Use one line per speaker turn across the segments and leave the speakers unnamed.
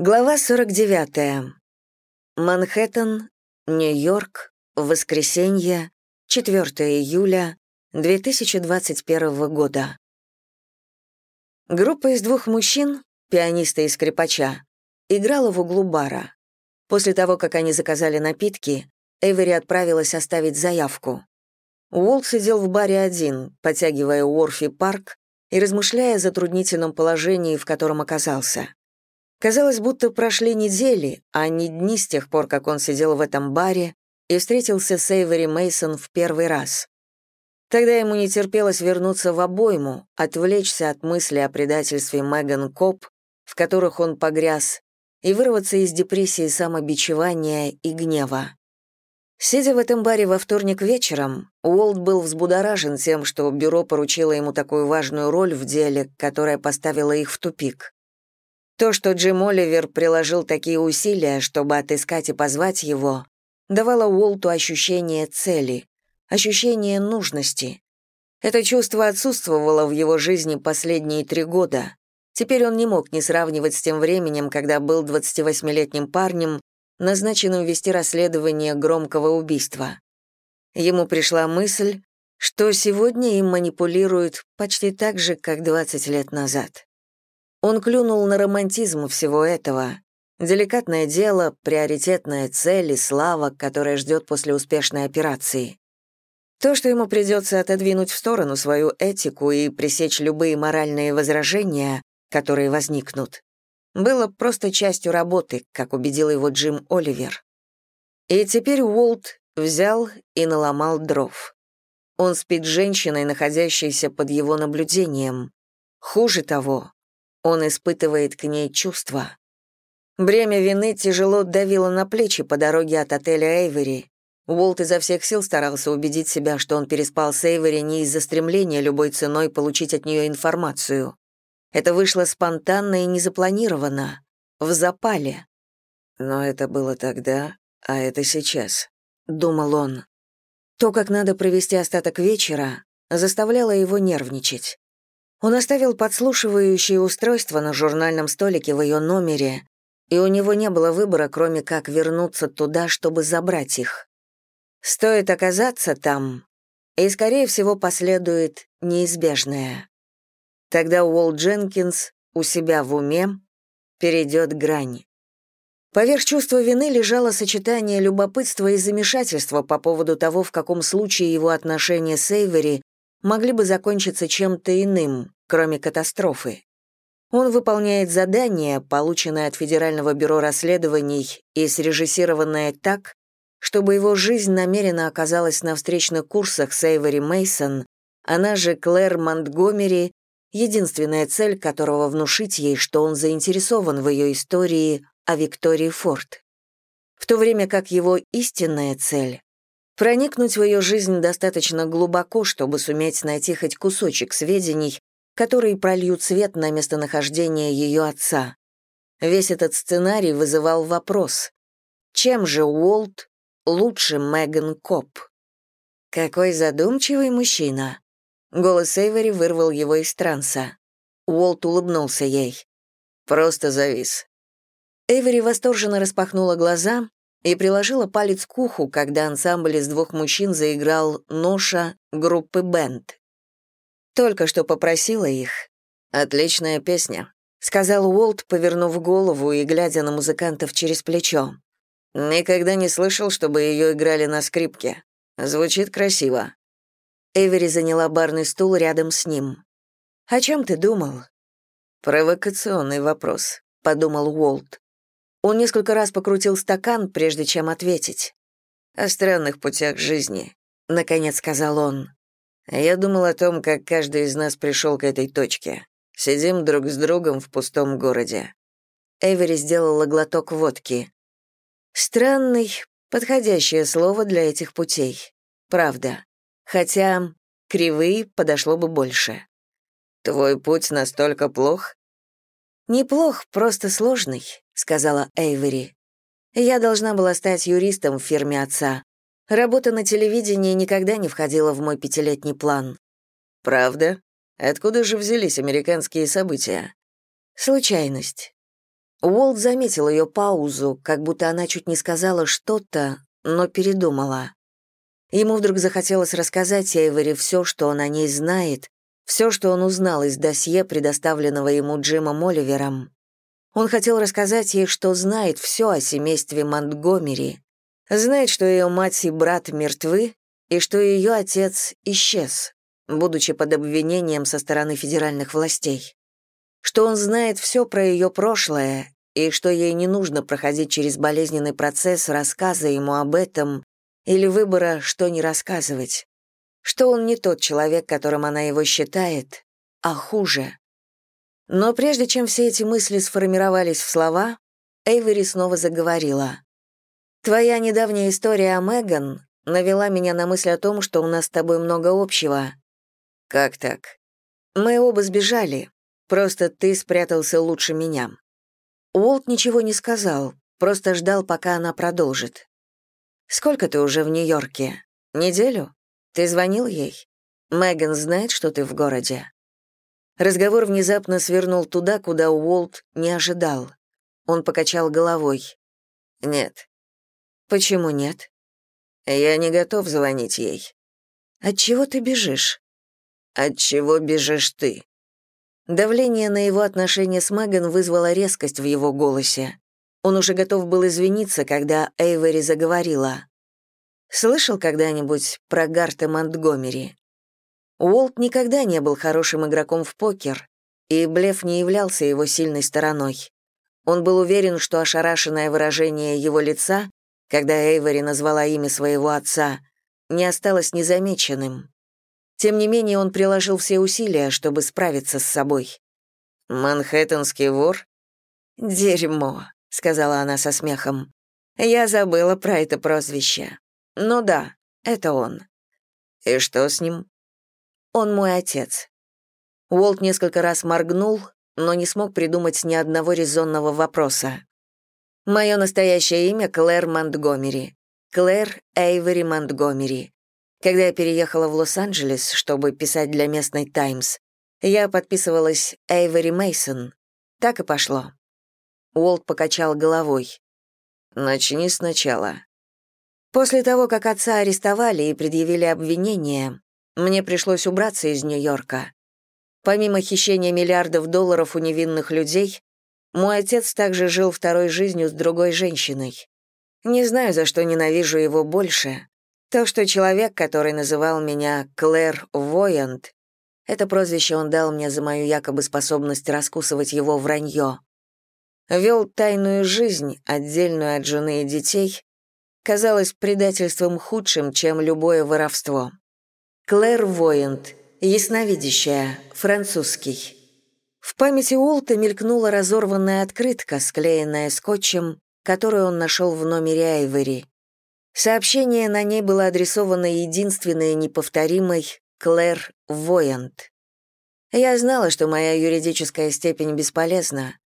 Глава 49. Манхэттен, Нью-Йорк, воскресенье, 4 июля 2021 года. Группа из двух мужчин, пианиста и скрипача, играла в углу бара. После того, как они заказали напитки, Эвери отправилась оставить заявку. Уолт сидел в баре один, потягивая Worthy Park и размышляя о затруднительном положении, в котором оказался. Казалось, будто прошли недели, а не дни с тех пор, как он сидел в этом баре и встретился с Эйвери Мейсон в первый раз. Тогда ему не терпелось вернуться в обойму, отвлечься от мысли о предательстве Меган Коп, в которых он погряз, и вырваться из депрессии самобичевания и гнева. Сидя в этом баре во вторник вечером, Уолт был взбудоражен тем, что бюро поручило ему такую важную роль в деле, которая поставила их в тупик. То, что Джим Оливер приложил такие усилия, чтобы отыскать и позвать его, давало Уолту ощущение цели, ощущение нужности. Это чувство отсутствовало в его жизни последние три года. Теперь он не мог не сравнивать с тем временем, когда был 28-летним парнем, назначенным вести расследование громкого убийства. Ему пришла мысль, что сегодня им манипулируют почти так же, как 20 лет назад. Он клюнул на романтизм всего этого. Деликатное дело, приоритетная цель и слава, которая ждет после успешной операции. То, что ему придется отодвинуть в сторону свою этику и пресечь любые моральные возражения, которые возникнут, было просто частью работы, как убедил его Джим Оливер. И теперь Уолт взял и наломал дров. Он спит женщиной, находящейся под его наблюдением. Хуже того, он испытывает к ней чувства. Бремя вины тяжело давило на плечи по дороге от отеля Эйвери. Уолт изо всех сил старался убедить себя, что он переспал с Эйвери не из-за стремления любой ценой получить от нее информацию. Это вышло спонтанно и незапланированно, в запале. Но это было тогда, а это сейчас, думал он. То, как надо провести остаток вечера, заставляло его нервничать. Он оставил подслушивающее устройство на журнальном столике в ее номере, и у него не было выбора, кроме как вернуться туда, чтобы забрать их. Стоит оказаться там, и, скорее всего, последует неизбежное. Тогда Уолл Дженкинс у себя в уме перейдет грань. Поверх чувства вины лежало сочетание любопытства и замешательства по поводу того, в каком случае его отношения с Эйвери могли бы закончиться чем-то иным, кроме катастрофы. Он выполняет задание, полученное от Федерального бюро расследований и срежиссированное так, чтобы его жизнь намеренно оказалась на встречных курсах с Эйвери Мейсон, она же Клэр Монтгомери, единственная цель которого внушить ей, что он заинтересован в ее истории о Виктории Форд. В то время как его истинная цель проникнуть в ее жизнь достаточно глубоко, чтобы суметь найти хоть кусочек сведений, которые прольют свет на местонахождение ее отца. Весь этот сценарий вызывал вопрос, чем же Уолт лучше Меган Коп? Какой задумчивый мужчина. Голос Эйвери вырвал его из транса. Уолт улыбнулся ей. Просто завис. Эйвери восторженно распахнула глаза, и приложила палец к уху, когда ансамбль из двух мужчин заиграл «Ноша» группы «Бенд». Только что попросила их. «Отличная песня», — сказал Уолт, повернув голову и глядя на музыкантов через плечо. «Никогда не слышал, чтобы ее играли на скрипке. Звучит красиво». Эвери заняла барный стул рядом с ним. «О чем ты думал?» «Провокационный вопрос», — подумал Уолт. Он несколько раз покрутил стакан, прежде чем ответить. «О странных путях жизни», — наконец сказал он. «Я думал о том, как каждый из нас пришел к этой точке. Сидим друг с другом в пустом городе». Эвери сделала глоток водки. «Странный, подходящее слово для этих путей. Правда. Хотя кривые подошло бы больше». «Твой путь настолько плох?» «Неплох, просто сложный сказала Эйвери. Я должна была стать юристом в фирме отца. Работа на телевидении никогда не входила в мой пятилетний план. Правда? Откуда же взялись американские события? Случайность. Уолт заметил ее паузу, как будто она чуть не сказала что-то, но передумала. Ему вдруг захотелось рассказать Эйвори все, что он о ней знает, все, что он узнал из досье, предоставленного ему Джимом Оливером. Он хотел рассказать ей, что знает все о семействе Монтгомери, знает, что ее мать и брат мертвы, и что ее отец исчез, будучи под обвинением со стороны федеральных властей что он знает все про ее прошлое и что ей не нужно проходить через болезненный процесс рассказа ему об этом или выбора, что не рассказывать, что он не тот человек, которым она его считает, а хуже. Но прежде чем все эти мысли сформировались в слова, Эйвери снова заговорила. «Твоя недавняя история о Меган навела меня на мысль о том, что у нас с тобой много общего». «Как так?» «Мы оба сбежали. Просто ты спрятался лучше меня». Уолт ничего не сказал, просто ждал, пока она продолжит. «Сколько ты уже в Нью-Йорке? Неделю? Ты звонил ей? Меган знает, что ты в городе?» Разговор внезапно свернул туда, куда Уолт не ожидал. Он покачал головой. «Нет». «Почему нет?» «Я не готов звонить ей». «От чего ты бежишь?» «От чего бежишь ты?» Давление на его отношения с Меган вызвало резкость в его голосе. Он уже готов был извиниться, когда Эйвери заговорила. «Слышал когда-нибудь про Гарта Монтгомери?» Уолт никогда не был хорошим игроком в покер, и блеф не являлся его сильной стороной. Он был уверен, что ошарашенное выражение его лица, когда Эйвери назвала имя своего отца, не осталось незамеченным. Тем не менее, он приложил все усилия, чтобы справиться с собой. «Манхэттенский вор?» «Дерьмо», — сказала она со смехом. «Я забыла про это прозвище. Ну да, это он». «И что с ним?» «Он мой отец». Уолт несколько раз моргнул, но не смог придумать ни одного резонного вопроса. «Мое настоящее имя Клэр Монтгомери. Клэр Эйвери Монтгомери. Когда я переехала в Лос-Анджелес, чтобы писать для местной «Таймс», я подписывалась Эйвери Мейсон. Так и пошло. Уолт покачал головой. «Начни сначала». После того, как отца арестовали и предъявили обвинения, мне пришлось убраться из Нью-Йорка. Помимо хищения миллиардов долларов у невинных людей, мой отец также жил второй жизнью с другой женщиной. Не знаю, за что ненавижу его больше, то, что человек, который называл меня Клэр Воянт, это прозвище он дал мне за мою якобы способность раскусывать его вранье, вел тайную жизнь, отдельную от жены и детей, казалось предательством худшим, чем любое воровство. Клэр Воянт, ясновидящая, французский. В памяти Уолта мелькнула разорванная открытка, склеенная скотчем, которую он нашел в номере Айвери. Сообщение на ней было адресовано единственной неповторимой Клэр Воянт. Я знала, что моя юридическая степень бесполезна.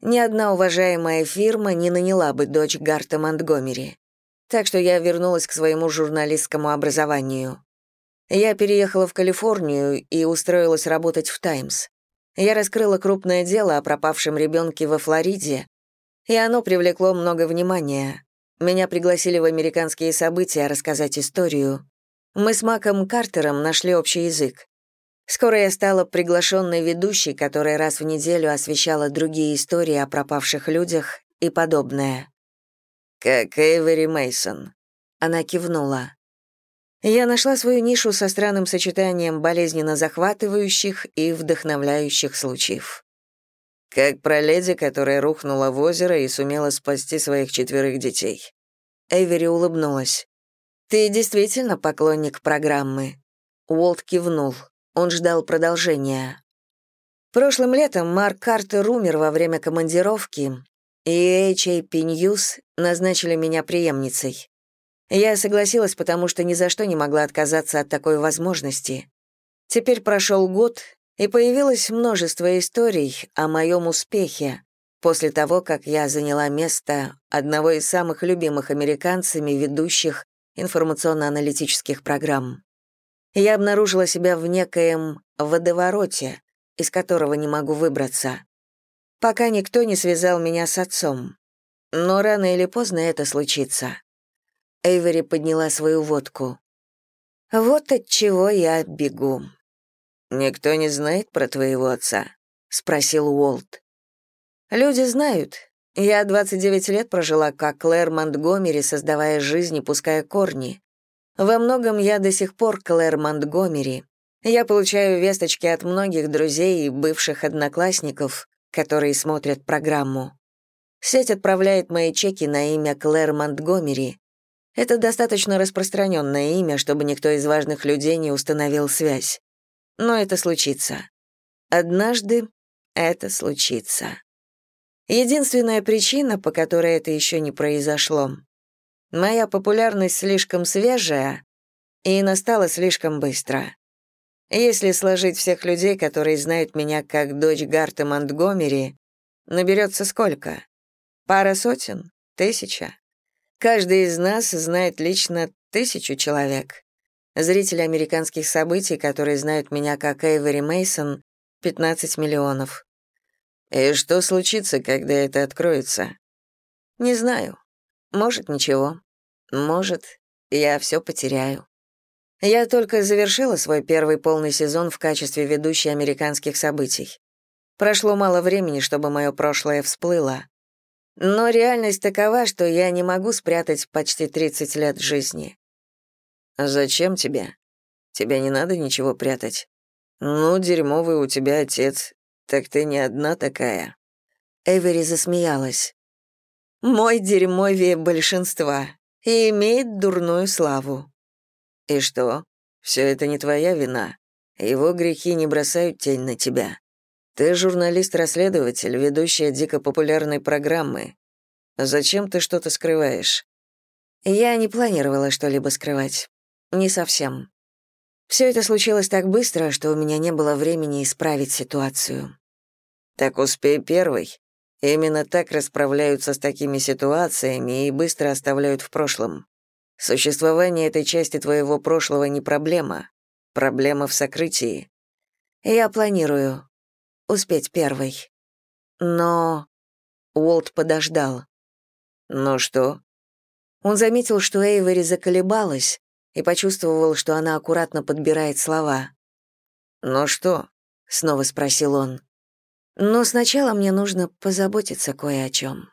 Ни одна уважаемая фирма не наняла бы дочь Гарта Монтгомери. Так что я вернулась к своему журналистскому образованию. Я переехала в Калифорнию и устроилась работать в «Таймс». Я раскрыла крупное дело о пропавшем ребенке во Флориде, и оно привлекло много внимания. Меня пригласили в американские события рассказать историю. Мы с Маком Картером нашли общий язык. Скоро я стала приглашенной ведущей, которая раз в неделю освещала другие истории о пропавших людях и подобное. «Как Эйвери Мейсон. Она кивнула. Я нашла свою нишу со странным сочетанием болезненно захватывающих и вдохновляющих случаев. Как про леди, которая рухнула в озеро и сумела спасти своих четверых детей. Эйвери улыбнулась. «Ты действительно поклонник программы?» Уолт кивнул. Он ждал продолжения. Прошлым летом Марк Картер умер во время командировки, и HAP News назначили меня преемницей. Я согласилась, потому что ни за что не могла отказаться от такой возможности. Теперь прошел год, и появилось множество историй о моем успехе после того, как я заняла место одного из самых любимых американцами ведущих информационно-аналитических программ. Я обнаружила себя в некоем водовороте, из которого не могу выбраться. пока никто не связал меня с отцом. Но рано или поздно это случится. Эйвери подняла свою водку. Вот от чего я бегу. Никто не знает про твоего отца, спросил Уолт. Люди знают. Я 29 лет прожила как Клэр Монтгомери, создавая жизнь и пуская корни. Во многом я до сих пор Клэр Монтгомери. Я получаю весточки от многих друзей и бывших одноклассников, которые смотрят программу. Сеть отправляет мои чеки на имя Клэр Монтгомери. Это достаточно распространенное имя, чтобы никто из важных людей не установил связь. Но это случится. Однажды это случится. Единственная причина, по которой это еще не произошло, моя популярность слишком свежая и настала слишком быстро. Если сложить всех людей, которые знают меня как дочь Гарта Монтгомери, наберется сколько? Пара сотен? Тысяча? Каждый из нас знает лично тысячу человек. Зрители американских событий, которые знают меня как Эйвери Мейсон, 15 миллионов. И что случится, когда это откроется? Не знаю. Может, ничего. Может, я все потеряю. Я только завершила свой первый полный сезон в качестве ведущей американских событий. Прошло мало времени, чтобы мое прошлое всплыло. Но реальность такова, что я не могу спрятать почти 30 лет жизни. Зачем тебе? Тебе не надо ничего прятать. Ну, дерьмовый у тебя отец. Так ты не одна такая. Эвери засмеялась. Мой дерьмовее большинства и имеет дурную славу. И что? Все это не твоя вина. Его грехи не бросают тень на тебя. Ты журналист-расследователь, ведущая дико популярной программы. Зачем ты что-то скрываешь? Я не планировала что-либо скрывать. Не совсем. Все это случилось так быстро, что у меня не было времени исправить ситуацию. Так успей первый. Именно так расправляются с такими ситуациями и быстро оставляют в прошлом. Существование этой части твоего прошлого не проблема. Проблема в сокрытии. Я планирую успеть первой. Но... Уолт подождал. «Ну что?» Он заметил, что Эйвери заколебалась и почувствовал, что она аккуратно подбирает слова. «Ну что?» — снова спросил он. «Но сначала мне нужно позаботиться кое о чем».